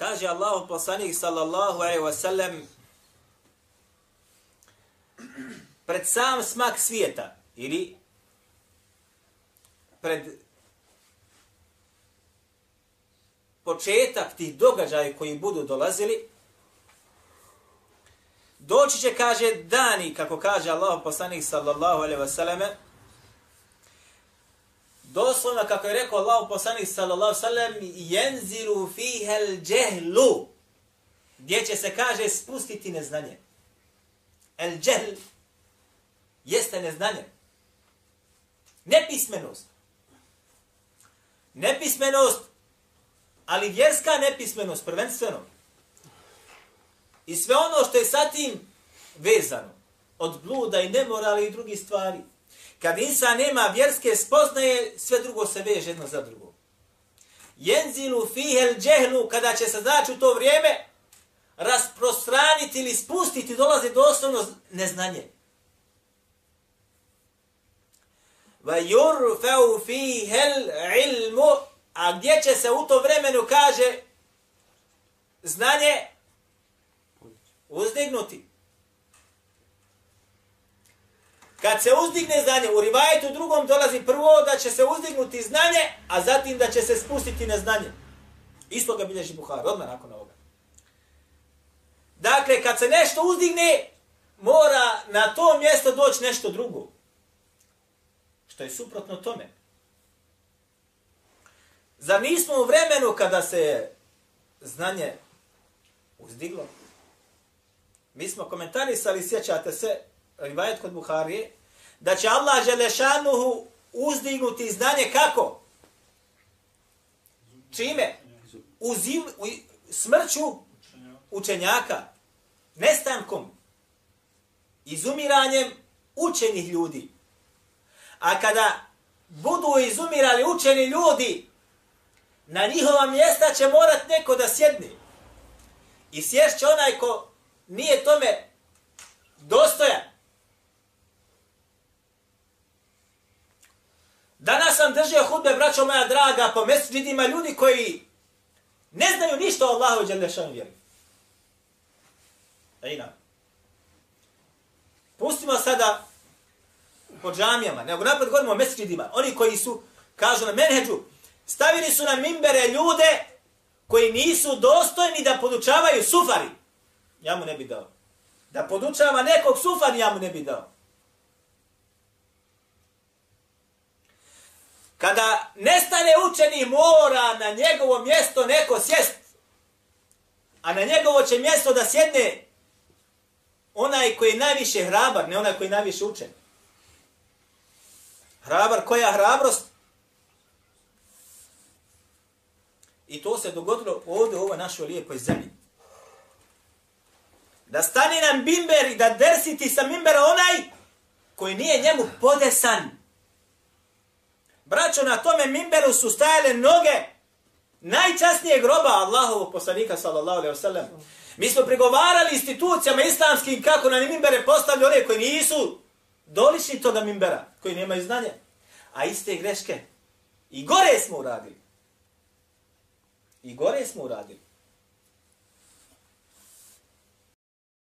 Kaže Allah poslanik sallallahu alaihi wa sallam pred sam smak svijeta ili pred početak tih događaja koji budu dolazili, doći će, kaže, dani, kako kaže Allah poslanik sallallahu alaihi wasallam, doslovno, kako je rekao Allah poslanik sallallahu sallam, jenziru fihel džehlu, gdje će se, kaže, spustiti neznanje. El džehl jeste neznanje. Nepismenost. Nepismenost ali vjerska nepismenost prvenstveno. I sve ono što je sa tim vezano od bluda i nemorala i drugih stvari. Kad insan nema vjerske spoznaje, sve drugo se veže jedno za drugo. Jenzilu fihel džehlu, kada će se znači u to vrijeme rasprostraniti ili spustiti, dolazi doslovno neznanje. Va yurfeu fihel ilmu A gdje će se u to vremenu kaže znanje uzdignuti? Kad se uzdigne znanje, u rivajetu drugom dolazi prvo da će se uzdignuti znanje, a zatim da će se spustiti neznanje. Isto ga bilježi Buhari, odmah nakon ovoga. Dakle, kad se nešto uzdigne, mora na to mjesto doći nešto drugo. Što je suprotno tome. Zar nismo u vremenu kada se znanje uzdiglo? Mi smo komentarisali, sjećate se, rivajet kod Buharije, da će Allah Želešanuhu uzdignuti znanje kako? Čime? Uzim, u, smrću učenjaka, nestankom, izumiranjem učenih ljudi. A kada budu izumirali učeni ljudi, na njihova mjesta će morat neko da sjedni. I sješće onaj ko nije tome dostojan. Danas sam držio hudbe, braćo moja draga, po mesečidima ljudi koji ne znaju ništa o Allahu Đelešanu vjeri. Ejna. Pustimo sada po džamijama, nego napred govorimo o mesečidima. Oni koji su, kažu na menheđu, stavili su na mimbere ljude koji nisu dostojni da podučavaju sufari. Ja mu ne bi dao. Da podučava nekog sufari, ja mu ne bi dao. Kada nestane učeni mora na njegovo mjesto neko sjest, a na njegovo će mjesto da sjedne onaj koji je najviše hrabar, ne onaj koji je najviše učen. Hrabar, koja hrabrost? I to se dogodilo ovdje u ovoj našoj lijepoj zemlji. Da stane nam bimber i da dersiti sa bimbera onaj koji nije njemu podesan. Braćo, na tome mimberu su stajale noge najčasnije groba Allahovog poslanika, sallallahu alaihi wasallam. Mi smo pregovarali institucijama islamskim kako na mimbere postavljaju one koji nisu dolični toga mimbera, koji nemaju znanje. A iste greške. I gore smo uradili. I gore smo uradili.